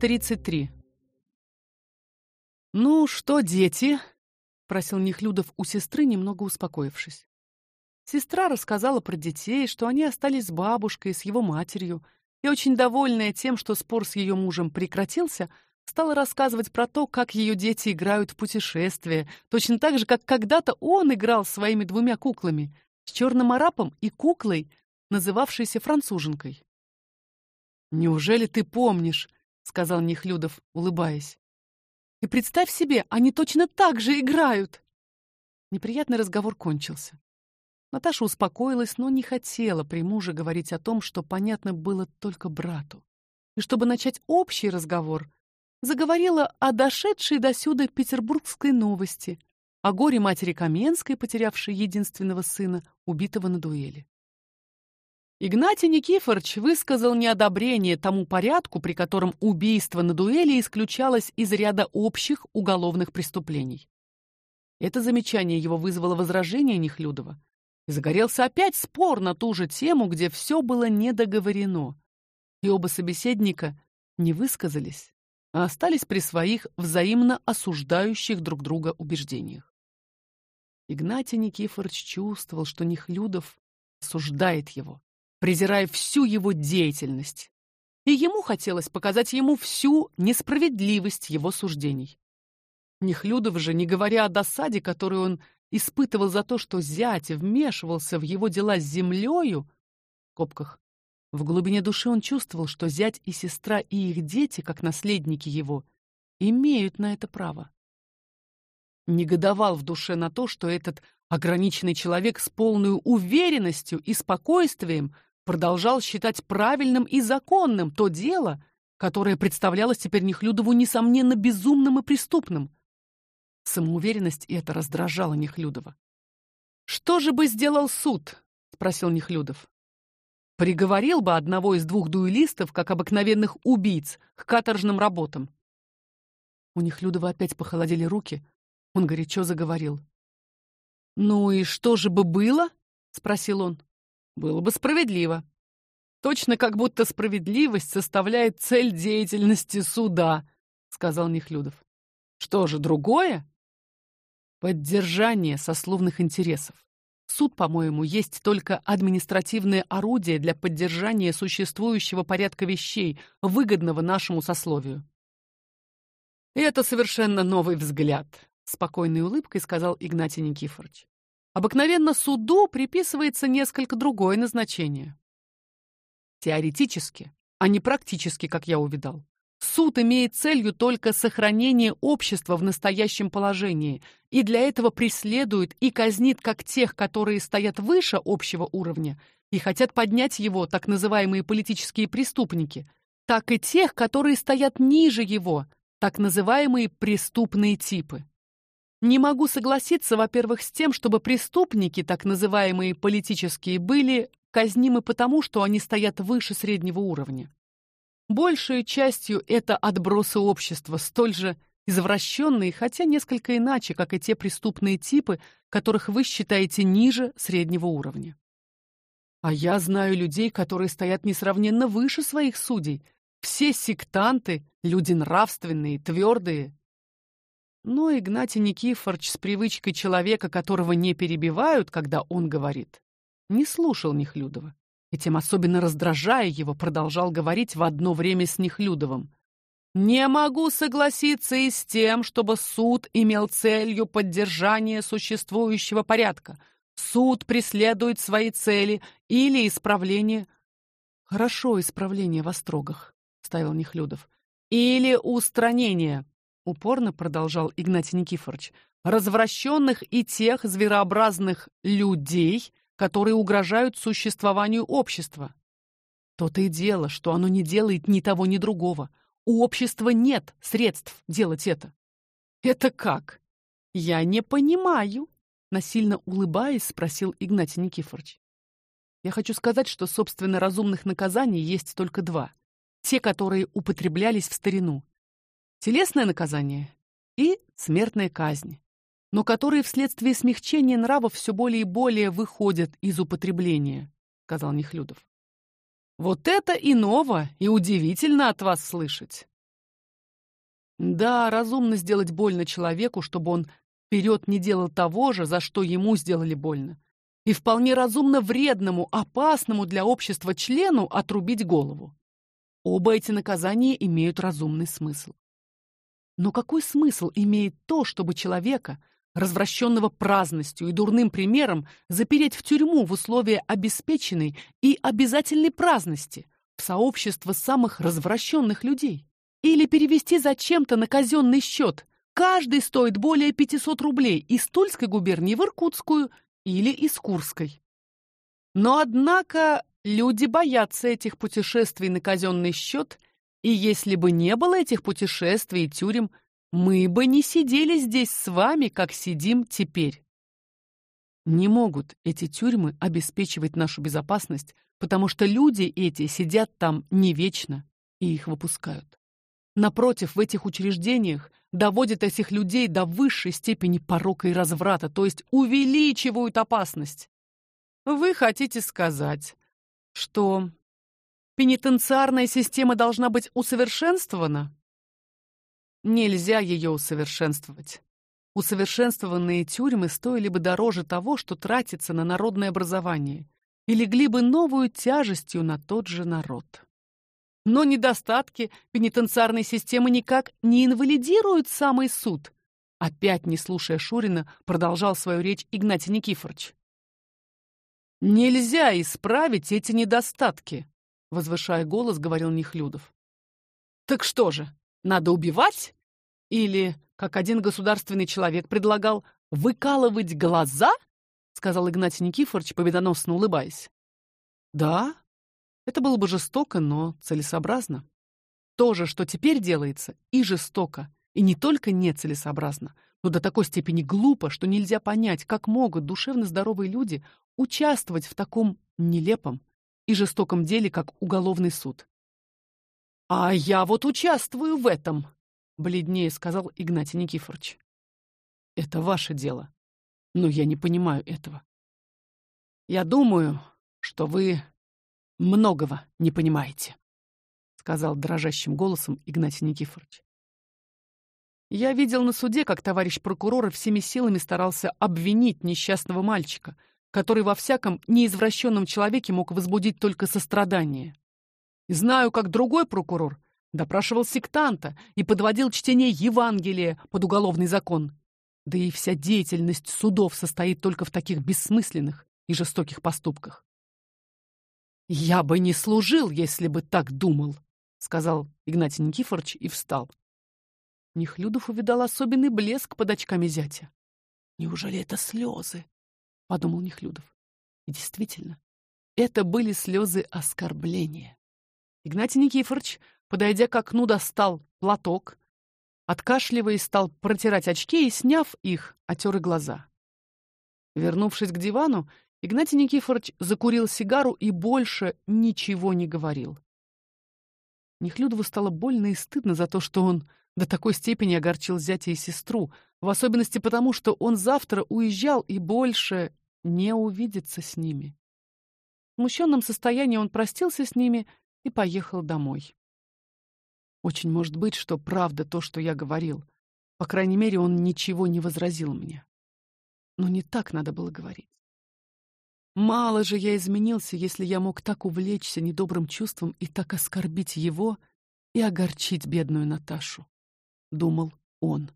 33. «Ну что, дети?» — просил Нехлюдов у сестры, немного успокоившись. Сестра рассказала про детей, что они остались с бабушкой, с его матерью, и очень довольная тем, что спор с ее мужем прекратился, стала рассказывать про то, как ее дети играют в путешествия, точно так же, как когда-то он играл с своими двумя куклами, с черным арапом и куклой, называвшейся француженкой. «Неужели ты помнишь?» Сказал Нехлюдов, улыбаясь. И представь себе, они точно так же играют. Неприятный разговор кончился. Наташа успокоилась, но не хотела при муже говорить о том, что понятно было только брату. И чтобы начать общий разговор, заговорила о дошедшей до сюда петербургской новости, о горе матери Каменской, потерявшей единственного сына, убитого на дуэли. Игнатий Никифорович высказал неодобрение тому порядку, при котором убийство на дуэли исключалось из ряда общих уголовных преступлений. Это замечание его вызвало возражение Нехлюдова. И загорелся опять спор на ту же тему, где все было недоговорено. И оба собеседника не высказались, а остались при своих взаимно осуждающих друг друга убеждениях. Игнатий Никифорович чувствовал, что Нехлюдов осуждает его презирая всю его деятельность. И ему хотелось показать ему всю несправедливость его суждений. Нехлюдов же, не говоря о досаде, которую он испытывал за то, что зять вмешивался в его дела с землею, в копках, в глубине души он чувствовал, что зять и сестра и их дети, как наследники его, имеют на это право. Негодовал в душе на то, что этот ограниченный человек с полной уверенностью и спокойствием продолжал считать правильным и законным то дело, которое представлялось теперь Нехлюдову несомненно безумным и преступным. Самоуверенность эта раздражала Нехлюдова. Что же бы сделал суд? спросил Нехлюдов. Приговорил бы одного из двух дуэлистов, как обыкновенных убийц, к каторжным работам. У Нехлюдова опять похолодели руки. Он горячо заговорил. Ну и что же бы было? спросил он. Было бы справедливо. Точно как будто справедливость составляет цель деятельности суда, сказал Нехлюдов. Что же другое? Поддержание сословных интересов. Суд, по-моему, есть только административное орудие для поддержания существующего порядка вещей, выгодного нашему сословию. Это совершенно новый взгляд, спокойной улыбкой сказал Игнатий Никифорович. Обыкновенно суду приписывается несколько другое назначение. Теоретически, а не практически, как я увидал. Суд имеет целью только сохранение общества в настоящем положении, и для этого преследует и казнит как тех, которые стоят выше общего уровня и хотят поднять его, так называемые политические преступники, так и тех, которые стоят ниже его, так называемые преступные типы. Не могу согласиться, во-первых, с тем, чтобы преступники, так называемые политические, были казнимы потому, что они стоят выше среднего уровня. Большей частью это отбросы общества, столь же извращенные, хотя несколько иначе, как и те преступные типы, которых вы считаете ниже среднего уровня. А я знаю людей, которые стоят несравненно выше своих судей. Все сектанты, люди нравственные, твердые, но Игнатий Никифорович с привычкой человека, которого не перебивают, когда он говорит, не слушал Нехлюдова. И тем особенно раздражая его, продолжал говорить в одно время с Нехлюдовым. Не могу согласиться и с тем, чтобы суд имел целью поддержание существующего порядка. Суд преследует свои цели или исправление Хорошо, исправление в острогах, ставил Нехлюдов. Или устранение упорно продолжал Игнатий Никифорович, развращенных и тех зверообразных людей, которые угрожают существованию общества. То-то и дело, что оно не делает ни того, ни другого. у общества нет средств делать это. Это как? Я не понимаю, насильно улыбаясь, спросил Игнатий Никифорович. Я хочу сказать, что собственно разумных наказаний есть только два: те, которые употреблялись в старину. Телесное наказание и смертная казнь, но которые вследствие смягчения нравов все более и более выходят из употребления, сказал Нехлюдов. Вот это и ново, и удивительно от вас слышать. Да, разумно сделать больно человеку, чтобы он вперед не делал того же, за что ему сделали больно. И вполне разумно вредному, опасному для общества члену отрубить голову. Оба эти наказания имеют разумный смысл. Но какой смысл имеет то, чтобы человека, развращенного праздностью и дурным примером, запереть в тюрьму в условия обеспеченной и обязательной праздности, в сообщество самых развращенных людей? Или перевести зачем-то на казенный счет? Каждый стоит более 500 рублей из Тульской губернии в Иркутскую или из Курской. Но однако люди боятся этих путешествий на казенный счет и если бы не было этих путешествий и тюрем, мы бы не сидели здесь с вами, как сидим теперь. Не могут эти тюрьмы обеспечивать нашу безопасность, потому что люди эти сидят там не вечно, и их выпускают. Напротив, в этих учреждениях доводят этих людей до высшей степени порока и разврата, то есть увеличивают опасность. Вы хотите сказать, что Пенитенциарная система должна быть усовершенствована? Нельзя ее усовершенствовать. Усовершенствованные тюрьмы стоили бы дороже того, что тратится на народное образование, и легли бы новую тяжестью на тот же народ. Но недостатки пенитенциарной системы никак не инвалидируют самый суд. Опять не слушая Шурина, продолжал свою речь Игнатий Никифорович. Нельзя исправить эти недостатки, возвышая голос, говорил Нехлюдов. Так что же, надо убивать или, как один государственный человек предлагал, выкалывать глаза? сказал Игнатий Никифорович, победоносно улыбаясь. Да, это было бы жестоко, но целесообразно. То же, что теперь делается, и жестоко, и не только нецелесообразно, но до такой степени глупо, что нельзя понять, как могут душевно здоровые люди участвовать в таком нелепом, и жестоком деле, как уголовный суд. А я вот участвую в этом, бледнее сказал Игнатий Никифорович. Это ваше дело, но я не понимаю этого. Я думаю, что вы многого не понимаете, сказал дрожащим голосом Игнатий Никифорович. Я видел на суде, как товарищ прокурор всеми силами старался обвинить несчастного мальчика, который во всяком неизвращенном человеке мог возбудить только сострадание. Знаю, как другой прокурор допрашивал сектанта и подводил чтение Евангелия под уголовный закон. Да и вся деятельность судов состоит только в таких бессмысленных и жестоких поступках. Я бы не служил, если бы так думал, сказал Игнатий Никифорович и встал. Нехлюдов увидал особенный блеск под очками зятя. Неужели это слезы? Подумал Нехлюдов. И действительно, это были слезы оскорбления. Игнатий Никифорович, подойдя к окну, достал платок, откашливаясь, стал протирать очки и, сняв их, отер глаза. Вернувшись к дивану, Игнатий Никифорович закурил сигару и больше ничего не говорил. Нехлюдову стало больно и стыдно за то, что он до такой степени огорчил зятя и сестру, в особенности потому, что он завтра уезжал и больше не увидеться с ними. В смущенном состоянии он простился с ними и поехал домой. Очень может быть, что правда то, что я говорил. По крайней мере, он ничего не возразил мне. Но не так надо было говорить. Мало же я изменился, если я мог так увлечься недобрым чувством и так оскорбить его и огорчить бедную Наташу, думал он.